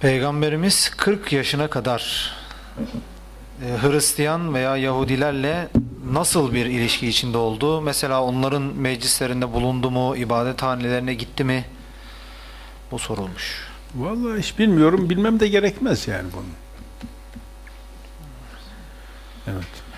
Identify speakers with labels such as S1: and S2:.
S1: Peygamberimiz 40 yaşına kadar e, Hristiyan veya Yahudilerle nasıl bir ilişki içinde oldu? Mesela onların meclislerinde bulundu mu? İbadethanelerine gitti mi? Bu sorulmuş.
S2: Vallahi hiç bilmiyorum. Bilmem de gerekmez yani bunu. Evet.